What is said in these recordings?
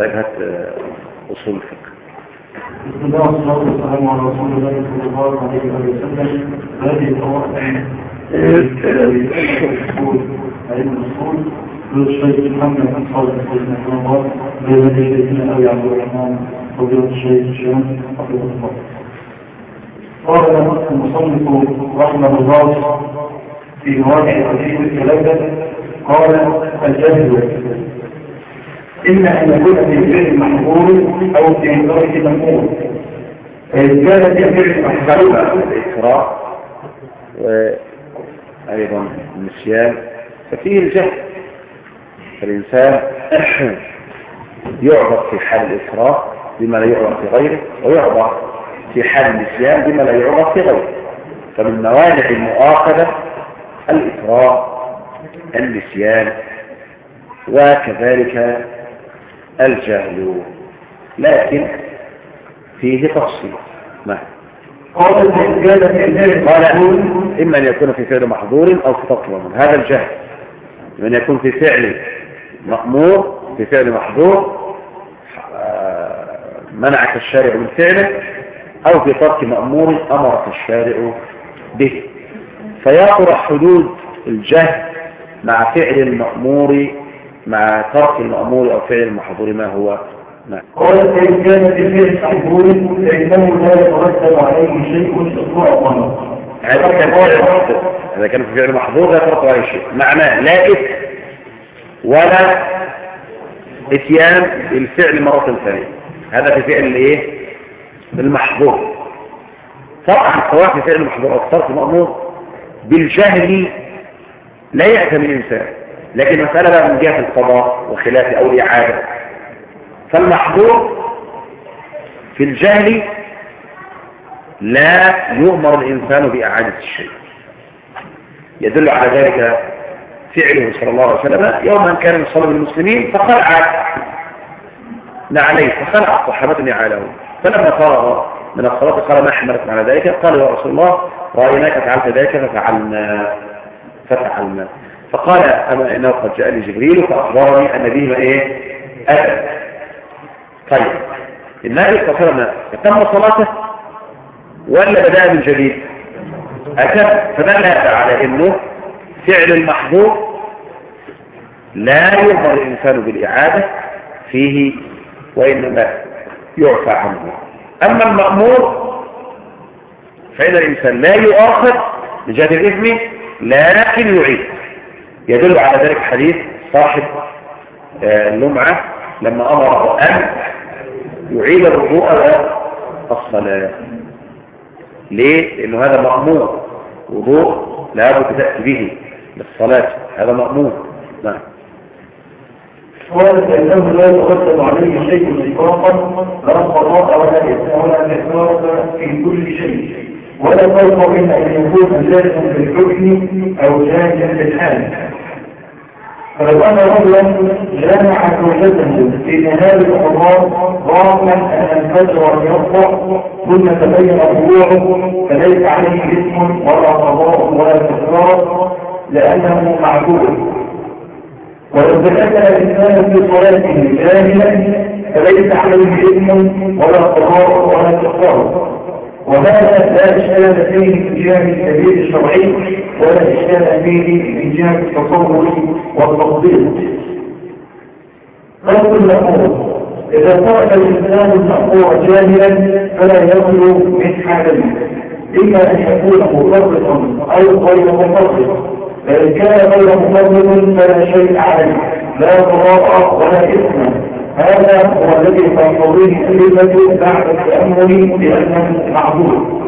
طيب هات آه، أصول الفقه. بسم الله والصلاة والسلام على رسول الله صلى الله عليه وسلم هذه علم الأصول محمد بن صالح بن أبي عبد الرحمن الشيخ الله قال رحمه الله في قال إما أن يكون في فعل محظور أو في ترك مأمور فإن كان في فعل محظور الإسراء وأيضا النسيان. ففيه الجهل. فالإنسان يعرض في حال الإسراء بما لا يعرض في غيره ويعرض في حال النسيان بما لا يعرض في غيره. فمن موانع المؤاخذة الإسراء النسيان وكذلك الجهل. لكن فيه تفصيل. ما؟ قال إما أن يكون في فعل محظور أو في مأمور هذا الجهل. إما أن يكون في فعل مأمور في فعل محظور آه، منعك الشارع من فعله أو في ترك مأمور أمرك الشارع به. فيطرح حدود الجهل مع فعل المأمور مع ترك المأمور أو فعل المحظور ما هو. نعم. قال فإن كان في فعل محظور فإنه لا يترتب عليه شيء إطلاقا هذا كان هذا كان في فعل محظور لا يترتب عليه شيء. معناه لا إثم ولا إتيان الفعل مرة ثانية. هذا في فعل الإيه؟ المحظور. طبعا سواء في فعل المحظور أو في ترك المأمور بالجهل لا يأتم الإنسان لكن المسألة بقى من جهة القضاء وخلافه أو الإعادة فالمحظور في الجهل لا يؤمر الإنسان بإعادة الشيء. يدل على ذلك فعله صلى الله عليه وسلم يوما كان يصلي بالمسلمين فخلع نعليه فخلع الصحابة نعاله. فلما فرغ من الصلاة قال ما حملكم على ذلك؟ قال يا رسول الله رأيناك فعلت ذلك ففعلنا ففعلنا. فقال أما إنه قد جاء لي جبريل فأخبرني أن به إيه؟ أتى. طيب. النبي وسلم تم صلاته ولا بدأ من جديد؟ أتى. فدل على أنه فعل المحظور لا يؤمر الإنسان بالإعادة فيه وإنما يعفى عنه. أما المأمور فإن الإنسان لا يؤاخذ بجهة الإثم لكن يعيد. يدل على ذلك حديث صاحب آه، اللمعة لما أمر أن يعيد الوضوء والصلاة ليه؟ لأنه هذا مأمور. وضوء لابد تأتي به للصلاة. هذا مأمور. نعم. قال فإنه لا يترتب عليه شيء إطلاقا لا قضاء ولا إثمار في كل شيء. ولا فرق بين أن يكون جاهزا بالحكم أو جاهزا بالحال. فلو أن رجلا جامع زوجته في نهار الحرام ظانا أن الفجر يرفع ثم تبين طلوعه فليس عليه اسم ولا قضاء ولا كفار لأنه معذور ولو تكلم الإنسان في صلاته جاهلا فليس عليه إثم ولا قضاء ولا كفار وهذا لا إشكال فيه من جهة التدبير الشرعي ولا إشكال فيه من جهة التصور والتطبيق رب المأمور إذا ترك الإنسان المأمور جاهلا فلا يخلو من حالين إما أن يكون مفرطا أو غير مفرط. فإن كان غير مفرط فلا شيء عليه لا ضراء ولا إثم. هذا هو الذي تنظريه الكلمة بعد التأمل بأنه معذور.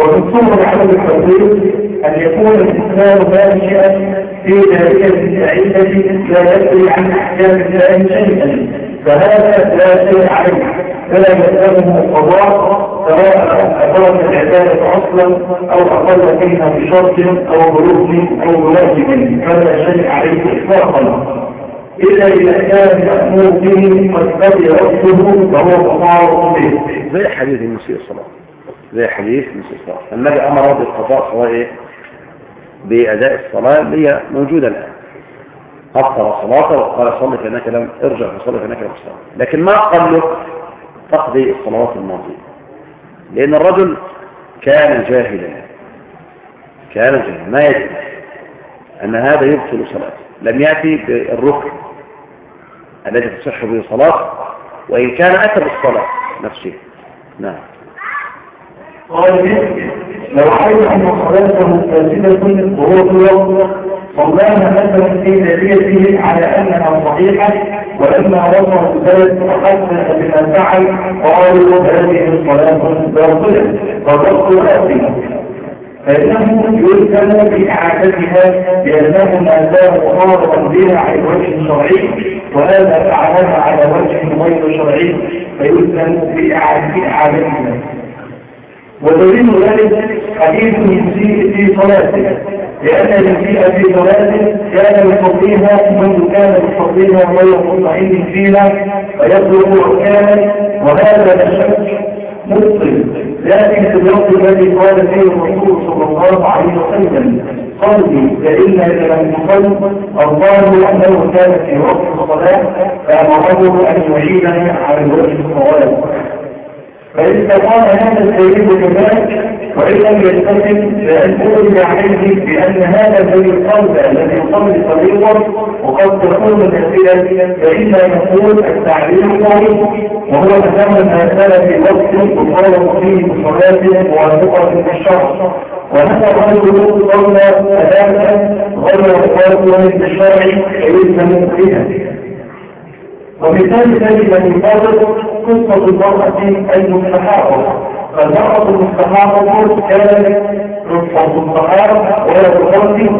ومن عدم التوحيد أن يكون الإسلام ماشيا في دائرة سعيدة لا يدري عن أحكام الله شيئا. فهذا لا شيء عليه. فلا يلزمه القضاء سواء أقامت العبادة أصلا أو أقل فيها بشرط أو بلوغ أو ملازم فلا شيء عليه إطلاقا. إلا إذا كان مأمور به بدي ربه فهو قضاء به. زي حديث المسيء الصلاة زي حديث المسيء الصلاة النبي أمر بالقضاء سواء إيه؟ بأداء الصلاة هي موجودة الآن. أبطل صلاته وقال صلي فإنك لم ارجع فصلي فإنك لم تصلي لكن ما قال له تقضي الصلوات الماضية. لأن الرجل كان جاهلا. كان جاهلا. ما يدري أن هذا يبطل صلاته. لم يأتي بالركن الذي تصح به صلاة وإن كان أتى بالصلاة نفسه. نعم. لو علم أن صلاته فاسدة وهو في الوقت صلاها مثلا في ذريته على أنها صحيحة ولما وصل البلد وحدث بما فعل قالوا هذه الصلاة باطلة. فتبطل أصلا فإنه يلزم بإعادتها لأنه ما زال مطالبا بها على وجه شرعي وهذا فعلها على وجه غير شرعي فيلزم بإعادتها ودليل ذلك حديث المسيء في صلاته لأن المسيء في صلاته كان يصليها منذ كان يصليها غير مطمئن فيها فيطلب أحكاما وهذا لا شك لكن في الوقت الذي قال فيه الرسول صلى الله عليه وسلم صلي فإنك لم تصل الله أنه كان في وقت الصلاة فأمره أن يعيدها على الوجه الصواب فإن قال هذا الدليل كذلك وإن لم يلتزم فأن أولي عليه بأن هذا الذي القلب الذي يصلي طريقا وقد تكون الأسئلة فإلا يقول التعبير قوي وهو تسمى ما كان في وقت يطالب فيه بصلاة موافقة للشرع ونحن رجل صلى ثلاثة غير مقابل بالشرع فيلزم بها ومثال ذلك المفاضل قصة المرأة المستحاضة فالمرأة المستحاضة كانت قصة الصحابة ولا تصلي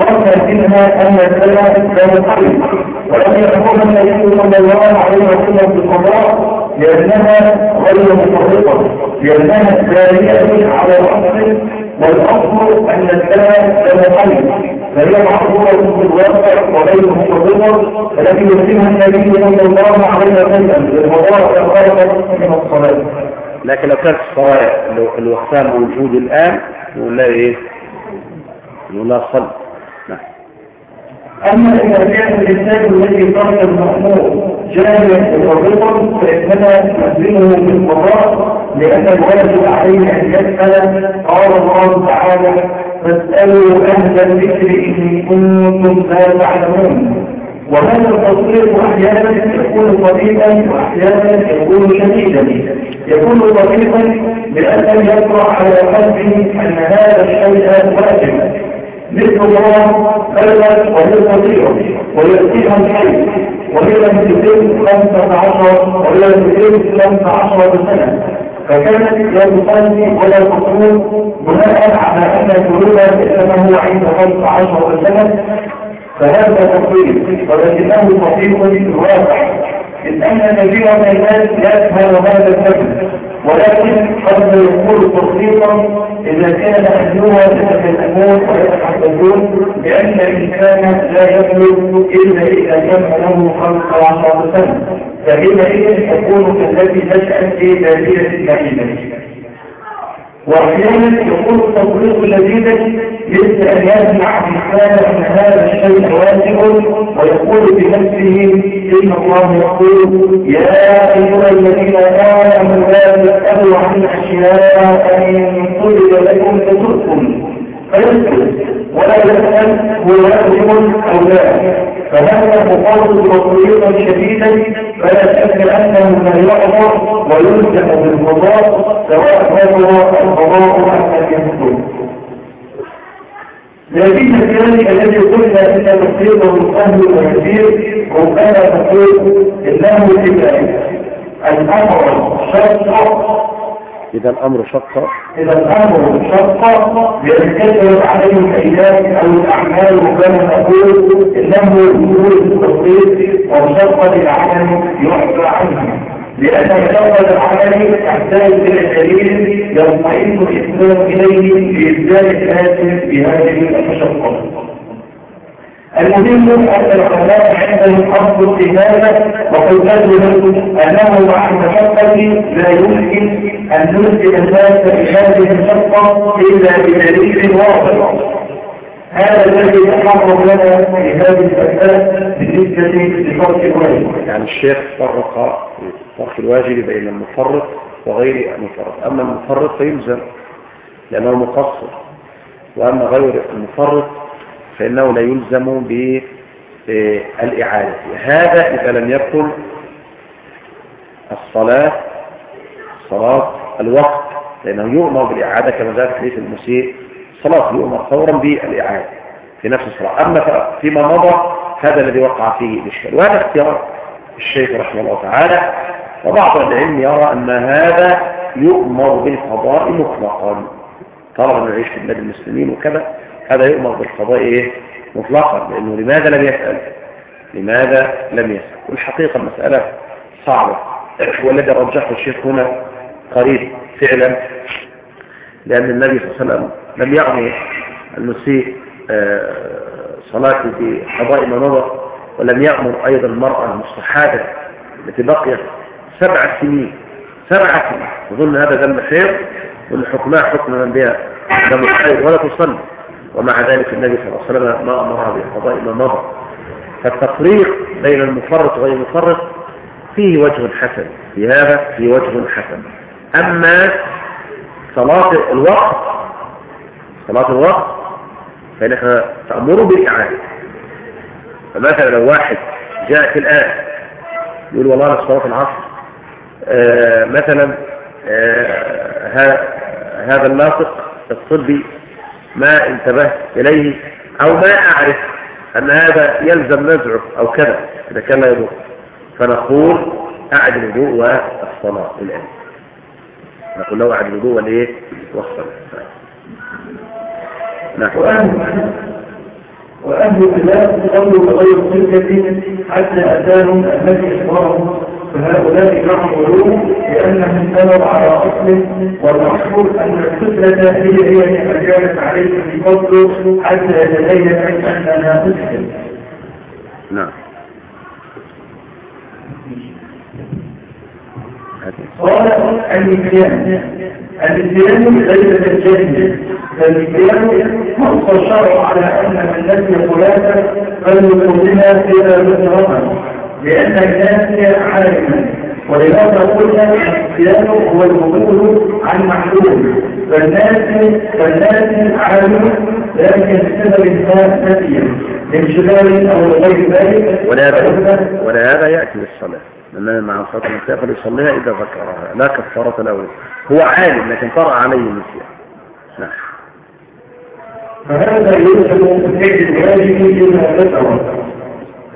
ظن منها أن السنة كان قريب ولم يحكم النبي صلى الله عليه وسلم بالقضاء لأنها غير مفرطة لأنها جارية على رأسه والأصل أن السنة كان قريب فهي معقولة في الواقع وغير مفرطة التي يسلمها النبي صلى الله عليه وسلم بالقضاء كالخارج من الصلاة. لكن لو كانت الصلاة الوقتان موجود الآن نقول لها إيه؟ نقول لها صل نعم أما إذا كان الإنسان الذي ترك المأمور جاهلا مفرطا فإننا نسلمه بالقضاء لأن الواجب عليه أن يسأل. قال الله تعالى فاسألوا أهل الذكر إن كنتم لا تعلمون. وهذا التصريف أحيانا يكون طبيبا وأحيانا يكون شديدا. يكون طبيبا لأن يطرح على قلبه أن هذا الشيء واجب. مثل الله بلد ويستطيع ويأتيها الحي وهي لم تتم خمسة عشر لم تتم خمسة عشر سنة. فكانت لا تصلي ولا تصوم بناء على أن الجلوة إنما هو عند خمسة عشر سنة. فهذا تقريب ولكنه صحيح في الواقع إن أن كثيرا من الناس يفهم هذا الفهم. ولكن قد يكون تصديقا إذا كان أهلها يتكلمون ويتحدثون بأن الإنسان لا يبلغ إلا إذا كان له خمسة عشر سنة. فحينئذ تكون كالتي تشأت في بادية بعيدة واحيانا يكون التطبيق لذيذا مثل أن يسمع الانسان ان هذا الشيء واجب ويقول بنفسه إن الله يقول يا أيها الذين آمنوا لا تسألوا عن أشياء إن طلب لكم تسؤكم. فيسكت ولا يسأل هو واجب أو لا. فهذا مقاصد تطبيقا شديدا فلا شك أنه لا يعذر ويلزم بالقضاء سواء كان القضاء ام لم يحكم لكن ذلك الذي قلنا إن تصديقه سهل ويسير ربما تقول إنه كفايه الأمر شرط إذا الأمر شق. إذا الأمر شق يتكلم عليه الأيام أو الأعمال وكما نقول إنه يقول التصديق وشق للعمل يعفى عنه. لأن شق العمل تحتاج إلى دليل يطمئن الإسلام إليه في إبدال الناس بهذه المشقة المهم أن العلماء عندهم أصل الإمامة وقد أجل أنه مع المشقة لا يمكن أن نلزم الناس بهذه المشقة إلا بدليل واضح. هذا الذي يحرم لنا في هذه المسألة بالنسبة لفرق الواجب يعني الشيخ فرق فرق الواجب بين المفرط وغير المفرط. أما المفرط فيلزم لأنه مقصر. وأما غير المفرط فإنه لا يلزم بالإعادة هذا إذا لم يكن الصلاة صلاة الوقت لأنه يؤمر بالإعادة كما ذلك حديث المسيء صلاة يؤمر فورا بالإعادة في نفس الصلاة. أما فيما مضى هذا الذي وقع فيه الإشكال. وهذا اختيار الشيخ رحمه الله تعالى. وبعض العلم يرى أن هذا يؤمر بالقضاء مطلقا. طالما انه يعيش في بلاد المسلمين وكذا هذا يؤمر بالقضاء إيه؟ مطلقا. لأنه لماذا لم يسأل؟ لماذا لم يسأل؟ والحقيقة المسألة صعبة. والذي رجحه الشيخ هنا قريب فعلا لأن النبي صلى الله عليه وسلم لم يغني المسيء آه، صلاة في قضاء ما مضى ولم يأمر أيضا المرأة المستحادة التي بقيت سبع سنين سبع سنين. أظن هذا ذنب خير وأن حكمها حكم من بها دم الخير ولا تصلي. ومع ذلك النبي صلى الله عليه وسلم ما أمرها بقضاء ما مضى. فالتفريق بين المفرط وغير المفرط فيه وجه حسن في هذا فيه وجه حسن. أما صلاة الوقت صلاة الوقت فنحن تأمره بالإعادة. فمثلا لو واحد جاء في الآن يقول والله أنا صلاة العصر آه مثلا آه هذا الناطق الطبي ما انتبهت إليه أو ما أعرف أن هذا يلزم نزعه أو كذا إذا كان لا يضر. فنقول أعد الوضوء والصلاة الآن نقول له أعد الوضوء والإيه والصلاة نعم. وأهل الخلاف صلوا بغير صفة حتى أتاهم الذي إخبارهم فهؤلاء يعملون لأنهم سنوا على أصل والمشهور أن الفترة هي هي ما كانت عليه في فضله حتى يتبين أنها مسلم نعم. قال النسيان النسيان ليس كالجهل فالنسيان نص الشرع على أن من نسي صلاة فليقولها إلى مدرسة لأن الناس عالما ولهذا قلنا النسيان هو الوصول عن معلوم فالناس فالناس عالم لكن بسبب الناس نسيا لانشغال أو غير ذلك ولهذا ولهذا يأتي بالصلاة لأن مع صلاة المساء فليصليها إذا ذكرها. لا كفارة له. هو عالم لكن طرأ عليه النسيان نعم. فهذا يلزم الحج الواجب إلى ذكر.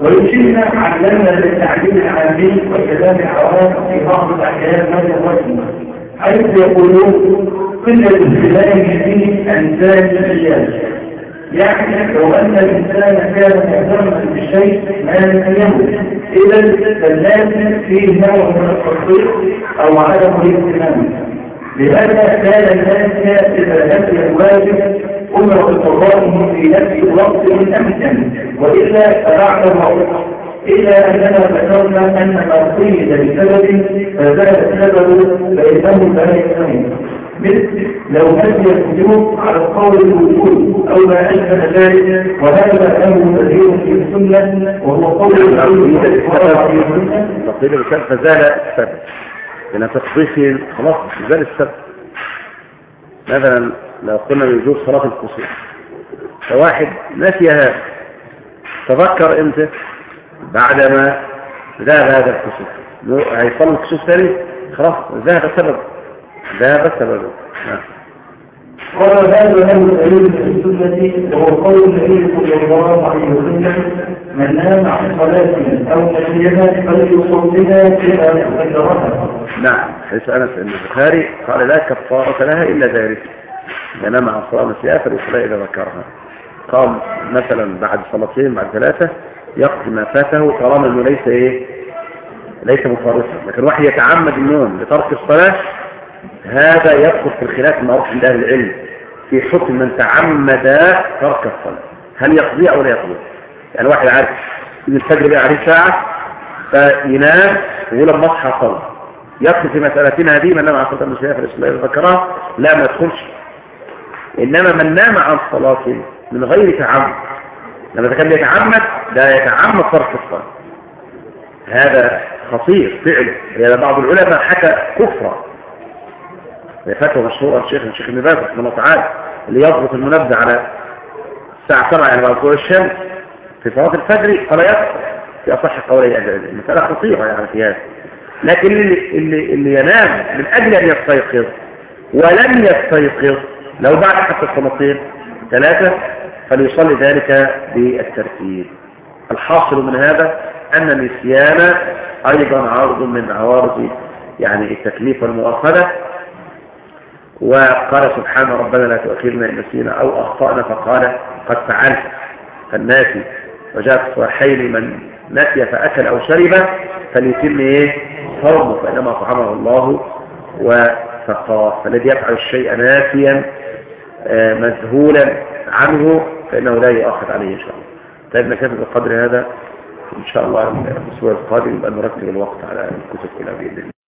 ويشيرنا علمنا للتعليم العامي وكلام العوام في بعض الأحيان ما يوجه حيث يقولون قلة الكلام في أنسان الأيام يعني لو أن الإنسان كان مهتما بالشيء ما لم يمت إذا فالناس فيه نوع من التصديق أو عدم الاهتمام. لهذا كان الناس إذا نسي الواجب أمر بقضائه في نفس الوقت أمكن وإلا فبعد الوقت. إلا أننا ذكرنا أن ما قيد بسبب فزاد السبب فإنه لا يكتمل مثل لو نسي الوجوب على القول الوجود أو ما أشبه ذلك وهذا له تدين في السنة وهو قول العلم السنة. تقريبا فزال السبب لأن تقضيه خلاص زال السبب. مثلا لو قلنا بوجوب صلاة الكسوف فواحد نسي هذا. تذكر إمتى بعدما ذهب هذا الكسوف هيصلي الكسوف ثاني خلاص ذهب السبب ذهب السبب نعم. قال هذا دليل في السنة وهو قول النبي صلى الله عليه وسلم من نام عن صلاة أو نسيها فليصليها كما ذكرها. نعم. حيث أنس بن البخاري قال لا كفارة لها إلا ذلك. إذا نام عن صلاة نسيها فليصليها إذا ذكرها. قام مثلا بعد صلاتين بعد ثلاثة يقضي ما فاته طالما إنه ليس إيه؟ ليس مفارسا لكن واحد يتعمد النوم لترك الصلاة هذا يدخل في الخلاف المعروف عند أهل العلم في حكم من تعمد ترك الصلاة. هل يقضي أو لا يقضي؟ يعني واحد عارف إن الفجر بقى عليه ساعة فينام ويقول لما اصحى صلى يدخل في مسألتنا هذه من نام عن صلاة المسيح في الإسلام ذكرها لا ما يدخلش. إنما من نام عن صلاة من غير تعمد لما كان يتعمد ده يتعمد ترك الصلاة. هذا خطير فعله يعني بعض العلماء حكى كفرا. فتوى مشهورة الشيخ الشيخ ابن باز رحمه الله تعالى اللي يضبط المنبه على الساعة 7 يعني بعد طلوع الشمس في صلاة الفجر فلا يكفر في أصح قولي أهل العلم المسألة خطيرة يعني في هذا. لكن اللي, اللي, اللي ينام من أجل أن يستيقظ ولم يستيقظ لو بعد حتى الصلاتين ثلاثة فليصلي ذلك بالترتيب. الحاصل من هذا أن النسيان أيضا عارض من عوارض يعني التكليف والمؤاخذة وقال سبحانه ربنا لا تؤخرنا إن نسينا أو أخطأنا فقال قد فعلت. فالناسي وجاء في من نسي فأكل أو شرب فليتم إيه؟ صومه فإنما طعمه الله وسقاه. فالذي يفعل الشيء ناسيا آه، مذهولا عنه فإنه لا يؤخذ عليه إن شاء الله. طيب نكتب بقدر هذا. إن شاء الله الأسبوع القادم يبقى نرتب الوقت على الكتب كلها بإذن الله.